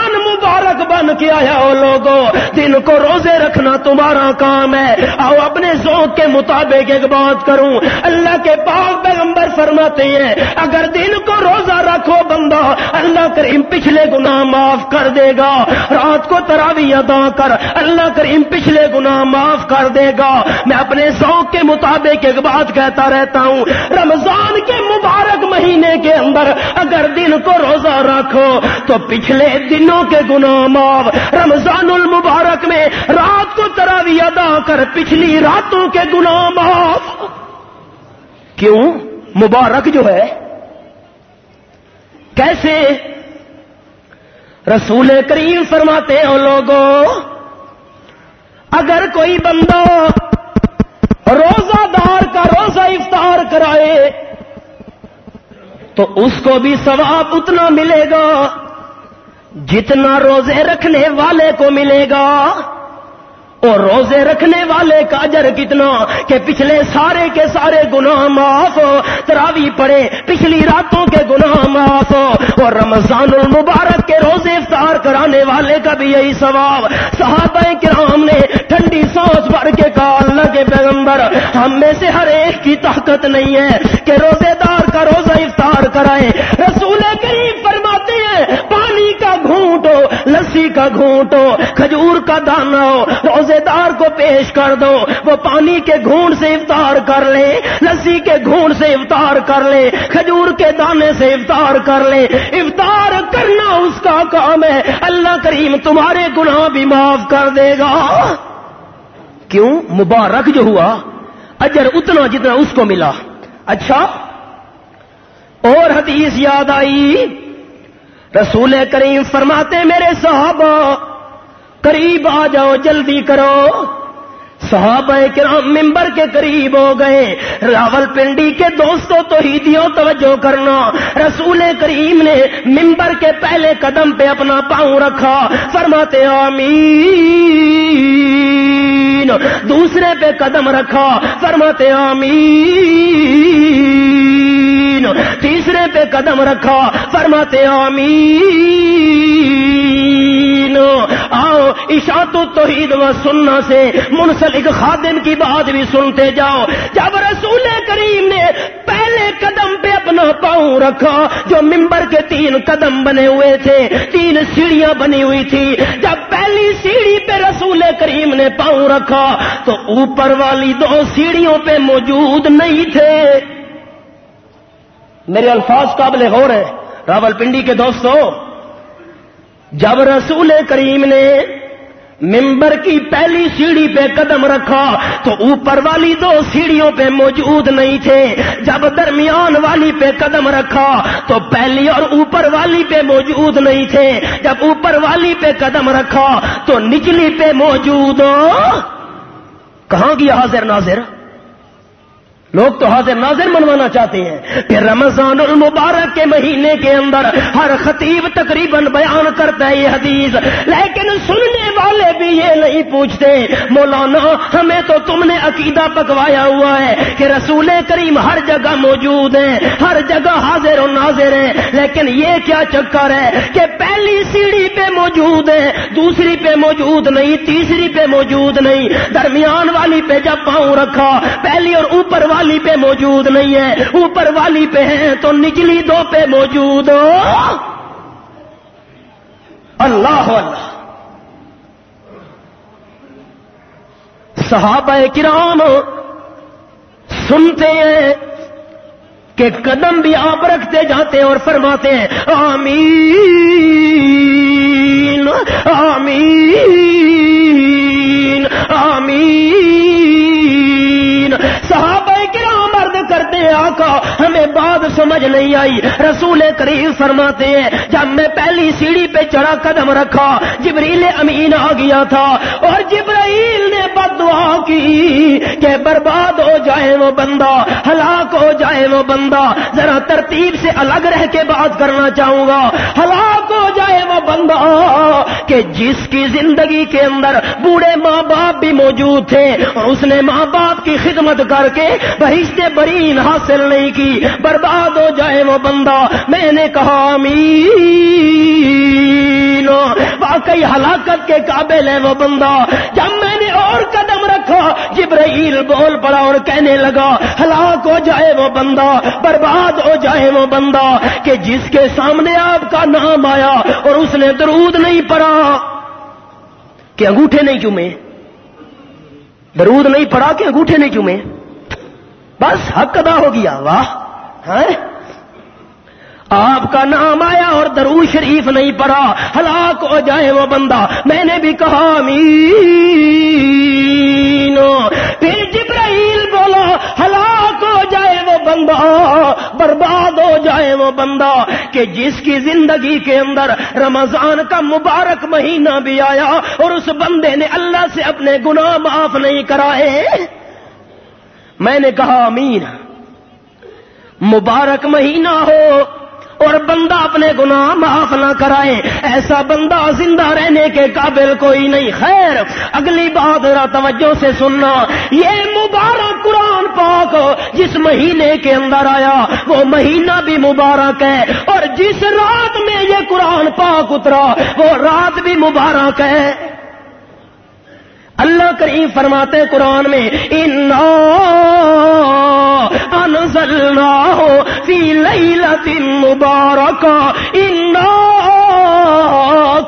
بن کے آیا ہو لوگوں دن کو روزے رکھنا تمہارا کام ہے۔ آؤ اپنے ذوق کے مطابق ایک بات کروں۔ اللہ کے پاک پیغمبر فرماتے ہیں، اگر دن کو روزہ رکھو بندہ، اللہ کریم پچھلے گناہ معاف کر دے گا۔ رات کو تراوی ادا کر، اللہ کریم پچھلے گناہ معاف کر دے گا۔ میں اپنے ذوق کے مطابق ایک بات کہتا رہتا ہوں۔ رمضان کے مبارک مہینے کے اندر اگر دن کو روزہ رکھو، تو پچھلے دنوں کے گناہ معاف رمضان المبارک میں رات کو تراوی ادا کر پچھلی راتوں کے گناہ معاف۔ کیوں؟ مبارک جو ہے۔ کیسے؟ رسول کریم فرماتے ہیں لوگوں اگر کوئی بندہ روزہ دار کا روزہ افطار کرائے تو اس کو بھی ثواب اتنا ملے گا۔ جتنا روزے رکھنے والے کو ملے گا، اور روزے رکھنے والے کا اجر کتنا کہ پچھلے سارے کے سارے گناہ معاف تراوی پڑے پچھلی راتوں کے گناہ معاف اور رمضان المبارک کے روزے افطار کرانے والے کا بھی یہی ثواب۔ صحابہ کرام نے ٹھنڈی سانس بھر کے کہا، اللہ کے کے پیغمبر، ہم میں سے ہر ایک کی طاقت نہیں ہے کہ روزے دار کا روزہ افطار کرائے۔ رسول کریم فرماتے پانی کا گھونٹ ہو لسی کا گھونٹ ہو کھجور کا دانا ہو روزے دار کو پیش کر دو، وہ پانی کے گھونٹ سے افطار کر لے، لسی کے گھونٹ سے افطار کر لے، کھجور کے دانے سے افطار کر لے۔ افطار کرنا اس کا کام ہے، اللہ کریم تمہارے گناہ بھی معاف کر دے گا۔ کیوں؟ مبارک جو ہوا، اجر اتنا جتنا اس کو ملا۔ اچھا اور حدیث یاد آئی رسول کریم فرماتے میرے صحابہ، قریب آ جاؤ، جلدی کرو۔ صحابہ کرام ممبر کے قریب ہو گئے۔ راول پنڈی کے دوستوں تو ہی دیو توجہ کرنا۔ رسول کریم نے ممبر کے پہلے قدم پہ اپنا پاؤں رکھا۔ فرماتے آمین۔ دوسرے پہ قدم رکھا۔ فرماتے آمین۔ تیسرے پہ قدم رکھا فرماتے آمین. آؤ اشاعت توحید و سننا سے منسلک خادم کی بات بھی سنتے جاؤ. جب رسول کریم نے پہلے قدم پہ اپنا پاؤں رکھا، جو ممبر کے تین قدم بنے ہوئے تھے، تین سیڑھیاں بنی ہوئی تھی، جب پہلی سیڑھی پہ رسول کریم نے پاؤں رکھا، تو اوپر والی دو سیڑھیوں پہ موجود نہیں تھے۔ میرے الفاظ قابل غور ہے راول پنڈی کے دوستوں جب رسول کریم نے ممبر کی پہلی سیڑھی پہ قدم رکھا تو اوپر والی دو سیڑھیوں پہ موجود نہیں تھے۔ جب درمیان والی پہ قدم رکھا تو پہلی اور اوپر والی پہ موجود نہیں تھے۔ جب اوپر والی پہ قدم رکھا تو نچلی پہ موجود۔ کہاں گیا حاضر ناظر؟ لوگ تو حاضر ناظر منوانا چاہتے ہیں کہ رمضان المبارک کے مہینے کے اندر ہر خطیب تقریباً بیان کرتا ہے یہ حدیث، لیکن سننے والے بھی یہ نہیں پوچھتے، مولانا، ہمیں تو تم نے عقیدہ پکوایا ہوا ہے کہ رسول کریم ہر جگہ موجود ہیں، ہر جگہ حاضر و ناظر ہیں، لیکن یہ کیا چکر ہے کہ پہلی سیڑھی پہ موجود ہے دوسری پہ موجود نہیں، تیسری پہ موجود نہیں، درمیان والی پہ جب پاؤں رکھا، پہلی اور اوپر والی والی پہ موجود نہیں ہے، اوپر والی پہ ہے تو نچلی دو پہ موجود ہو۔ اللہ اللہ۔ صحابہ کرام سنتے ہیں کہ قدم بھی آپ رکھتے جاتے ہیں اور فرماتے ہیں، آمین آمین آمین۔ عرض آقا، ہمیں بات سمجھ نہیں آئی۔ رسول کریم فرماتے ہیں، جب میں پہلی سیڑھی پہ چڑھا قدم رکھا، جبریل امین آ گیا تھا اور جبرائیل نے بد دعا کی کہ برباد ہو جائے وہ بندہ، ہلاک ہو جائے وہ بندہ۔ ذرا ترتیب سے الگ رہ کے بات کرنا چاہوں گا۔ ہلاک ہو جائے وہ بندہ کہ جس کی زندگی کے اندر بوڑھے ماں باپ بھی موجود تھے اور اس نے ماں باپ کی خدمت کر کے بہشتے برین حاصل نہیں کی، برباد ہو جائے وہ بندہ۔ میں نے کہا امین واقعی ہلاکت کے قابل ہے وہ بندہ۔ جب میں نے اور قدم رکھا، جبرائیل بول پڑا اور کہنے لگا، ہلاک ہو جائے وہ بندہ، برباد ہو جائے وہ بندہ کہ جس کے سامنے آپ کا نام آیا اور اس نے درود نہیں پڑا کہ انگوٹھے نہیں چومے۔ درود نہیں پڑا کہ انگوٹھے نہیں چومے۔ بس حق ادا ہو گیا، واہ ہاں؟ آپ کا نام آیا اور درو شریف نہیں پڑا ہلاک ہو جائے وہ بندہ۔ میں نے بھی کہا مین پھر جبرائیل بولا، ہلاک ہو جائے وہ بندہ، برباد ہو جائے وہ بندہ۔ کہ جس کی زندگی کے اندر رمضان کا مبارک مہینہ بھی آیا اور اس بندے نے اللہ سے اپنے گناہ معاف نہیں کرائے میں نے کہا امین مبارک مہینہ ہو اور بندہ اپنے گناہ معاف نہ کرائے۔ ایسا بندہ زندہ رہنے کے قابل کوئی نہیں۔ خیر، اگلی بات ذرا توجہ سے سننا۔ یہ مبارک قرآن پاک جس مہینے کے اندر آیا، وہ مہینہ بھی مبارک ہے۔ اور جس رات میں یہ قرآن پاک اترا، وہ رات بھی مبارک ہے۔ اللہ کریم فرماتے قرآن میں، انا انزلنا ہو فی لیلت مبارکہ انا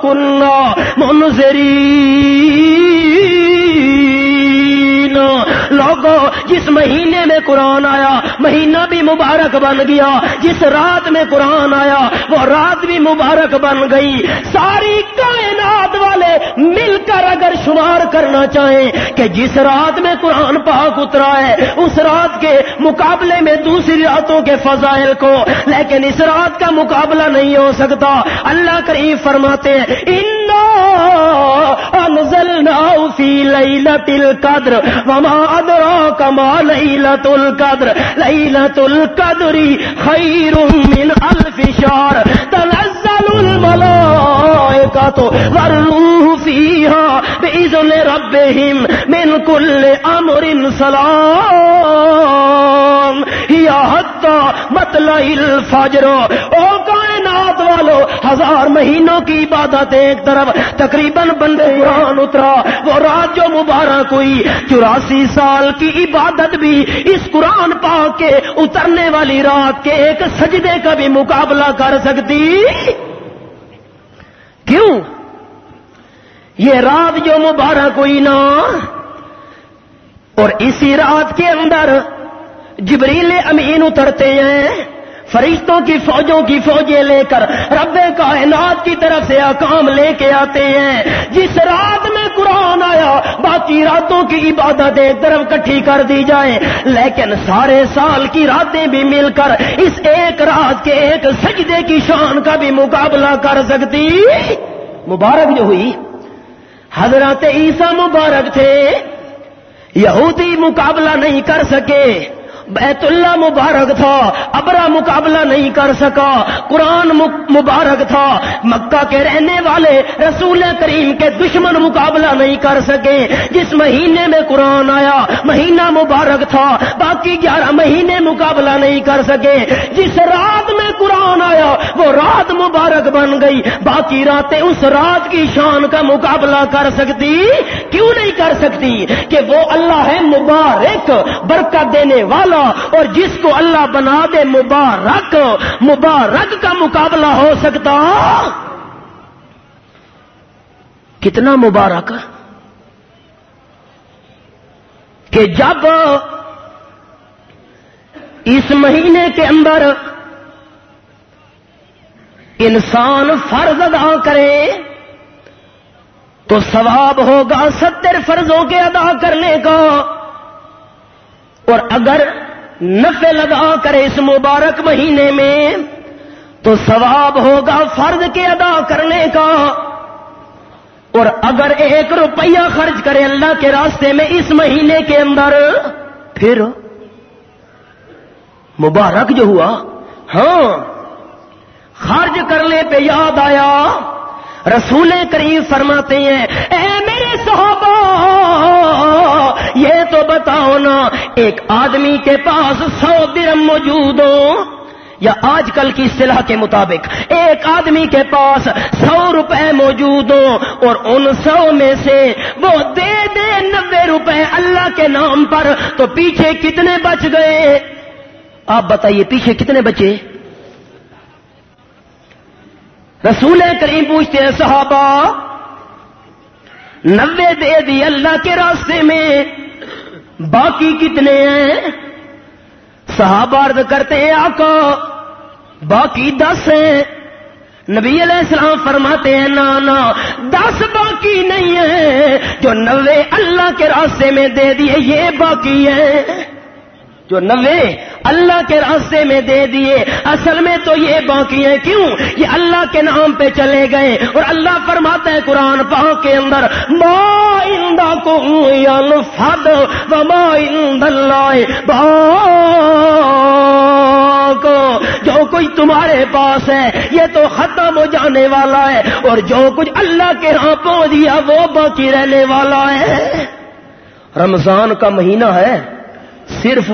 کننا منظرین جس مہینے میں قرآن آیا، مہینہ بھی مبارک بن گیا، جس رات میں قرآن آیا، وہ رات بھی مبارک بن گئی، ساری والے مل کر اگر شمار کرنا چاہیں کہ جس رات میں قرآن پاک اترا ہے، اس رات کے مقابلے میں دوسری راتوں کے فضائل کو، لیکن اس رات کا مقابلہ نہیں ہو سکتا۔ اللہ کریم فرماتے ہیں انزلنا فی لیلت القدر وما ادراک ما لیلت القدر لیلت القدر خیر من الف شهر تنزل ربهم من كل امر سلام یا حتی مطلع الفجر او کائنات والو ہزار مہینوں کی عبادت ایک طرف، تقریباً بندے قرآن اترا۔ وہ رات جو مبارک ہوئی، چوراسی سال کی عبادت بھی اس قرآن پاک کے اترنے والی رات کے ایک سجدے کا بھی مقابلہ کر سکتی۔ کیوں؟ یہ رات جو مبارک ہوئی نا، اور اسی رات کے اندر جبریل امین اترتے ہیں۔ فرشتوں کی فوجوں کی فوجیں لے کر رب کائنات کی طرف سے اقام لے کے آتے ہیں۔ جس رات میں قرآن آیا، باقی راتوں کی عبادت ایک طرف کٹھی کر دی جائے لیکن سارے سال کی راتیں بھی مل کر اس ایک رات کے ایک سجدے کی شان کا بھی مقابلہ کر سکتی۔ مبارک جو ہوئی، حضرت عیسیٰ مبارک تھے، یہودی مقابلہ نہیں کر سکے۔ بیت اللہ مبارک تھا، ابرا مقابلہ نہیں کر سکا۔ قرآن مبارک تھا۔ مکہ کے رہنے والے رسول کریم کے دشمن مقابلہ نہیں کر سکے۔ جس مہینے میں قرآن آیا، مہینہ مبارک تھا۔ باقی گیارہ مہینے مقابلہ نہیں کر سکے۔ جس رات میں قرآن آیا، وہ رات مبارک بن گئی۔ باقی راتیں اس رات کی شان کا مقابلہ کر سکتی؟ کیوں نہیں کر سکتی؟ کہ وہ اللہ ہے مبارک برکت دینے والا اور جس کو اللہ بنا دے مبارک مبارک کا مقابلہ ہو سکتا۔ کتنا مبارک۔ کہ جب اس مہینے کے اندر انسان فرض ادا کرے، تو ثواب ہوگا ستر فرضوں کے ادا کرنے کا۔ اور اگر نفے لگا کر اس مبارک مہینے میں، تو ثواب ہوگا فرض کے ادا کرنے کا۔ اور اگر ایک روپیہ خرچ کرے اللہ کے راستے میں اس مہینے کے اندر، پھر مبارک جو ہوا ہاں خرچ کرنے پہ یاد آیا۔ رسول کریم فرماتے ہیں، اے میرے صحابہ بتاؤ نا، ایک آدمی کے پاس سو درم موجود ہو۔ یا آج کل کی اصطلاح کے مطابق، ایک آدمی کے پاس سو روپے موجود ہو اور ان سو میں سے وہ دے دے نبے روپے اللہ کے نام پر، تو پیچھے کتنے بچ گئے؟ آپ بتائیے، پیچھے کتنے بچے؟ رسول کریم پوچھتے ہیں، صحابہ نبے دے دی اللہ کے راستے میں۔ باقی کتنے ہیں؟ صحابہ عرض کرتے ہیں، آقا، باقی دس ہیں۔ نبی علیہ السلام فرماتے ہیں، نا دس باقی نہیں ہے جو نوے اللہ کے راستے میں دے دیے، یہ باقی ہیں۔ جو نوے اللہ کے راستے میں دے دیے، اصل میں تو یہ باقی ہیں۔ کیوں؟ یہ اللہ کے نام پہ چلے گئے اور اللہ فرماتا ہے قرآن پاک کے اندر، ما کو فد و ما اللہ کو جو کوئی تمہارے پاس ہے، یہ تو ختم ہو جانے والا ہے اور جو کچھ اللہ کے ہاں پہنچ دیا، وہ باقی رہنے والا ہے۔ رمضان کا مہینہ ہے۔ صرف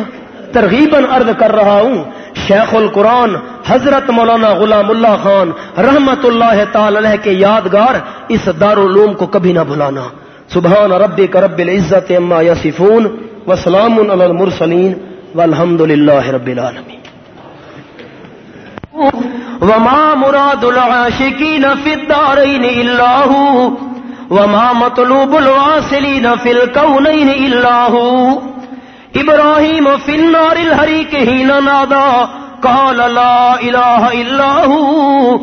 ترغیباً عرض کر رہا ہوں، شیخ القرآن حضرت مولانا غلام اللہ خان رحمت اللہ تعالی کے یادگار اس دارالعلوم کو کبھی نہ بھلانا۔ سبحان ربك رب العزة عما يصفون وسلام على المرسلين والحمد لله رب العالمين وما مراد العاشقين في الدارين إلا هو، وما مطلوب الواصلين في الكونين إلا ابراہیم إبراهيم في النار الهريك حين نادا قال لا إله إلا هو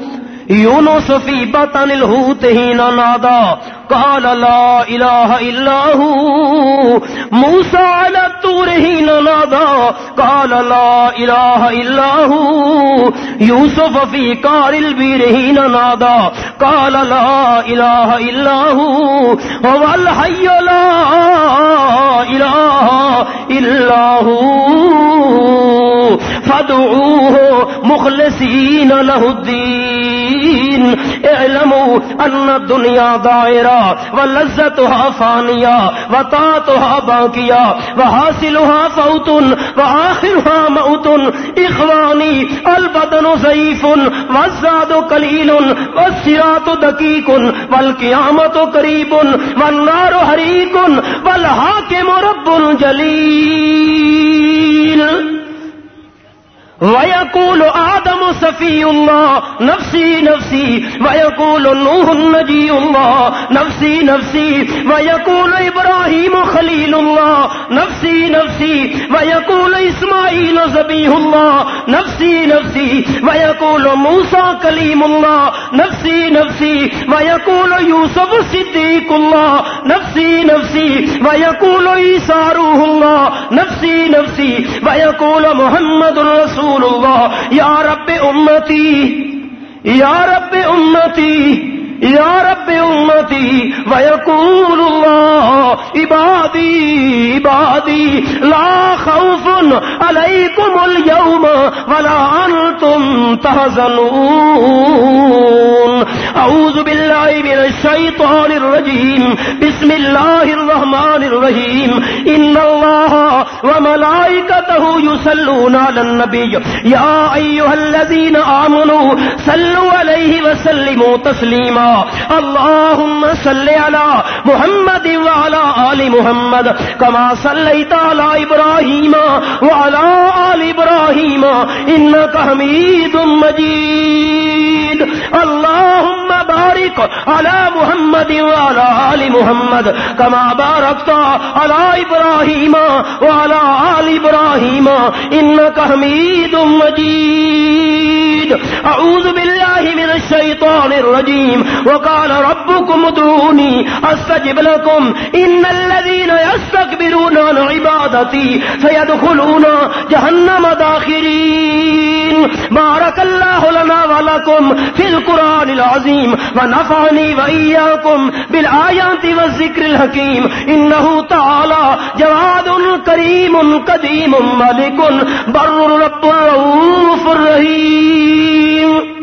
يونس في بطن الهوت حين نادى قال لا إله إلا هو موسى على الطور حين نادى قال لا إله إلا هو يوسف في كار البير حين نادى قال لا إله إلا هو هو لا إله إلا هو فادعوه مخلصين له الدين اعلموا أن الدنيا دائرة ولذتها فانية وطاعتها باقية وحاصلها فوت وآخرها موت. إخواني البدن ضعيف والزاد قليل والصراط دقيق والقيامة قريب والنار حريق والحاكم رب جليل ويقول آدم صفي الله، نفسي نفسي. ويقول نوح نجي الله، نفسي نفسي. ويقول إبراهيم خليل الله، نفسي نفسي. ويقول إسماعيل زبيه الله، نفسي نفسي. ويقول موسى كليم الله، نفسي نفسي. ويقول يوسف صديق الله، نفسي نفسي. ويقول عيسى روح الله، نفسي نفسي. ويقول محمد رسول رسول اللہ یا رب امتی یا رب امتی يا رب أمتي ويقول الله عبادي عبادي لا خوف عليكم اليوم ولا أنتم تهزنون أعوذ بالله من الشيطان الرجيم بسم الله الرحمن الرحيم إن الله وملائكته يسلون على النبي يا أيها الذين آمنوا سلوا عليه وسلموا تسليما اللهم صل على محمد وعلى آل محمد كما صليت على إبراهيم وعلى آل إبراهيم إنك حميد مجيد اللهم بارك على محمد وعلى آل محمد كما باركت على إبراهيم وعلى آل إبراهيم إنك حميد مجيد أعوذ بالله من الشيطان الرجيم وقال ربكم ادعوني استجب لكم. ان الذين يستكبرون عن عبادتي سيدخلون جهنم داخرين. بارك الله لنا ولكم في القرآن العظيم ونفعني وإياكم بالآيات والذكر الحكيم. إنه تعالى جواد كريم قديم ملك بر رب الرؤوف الرحيم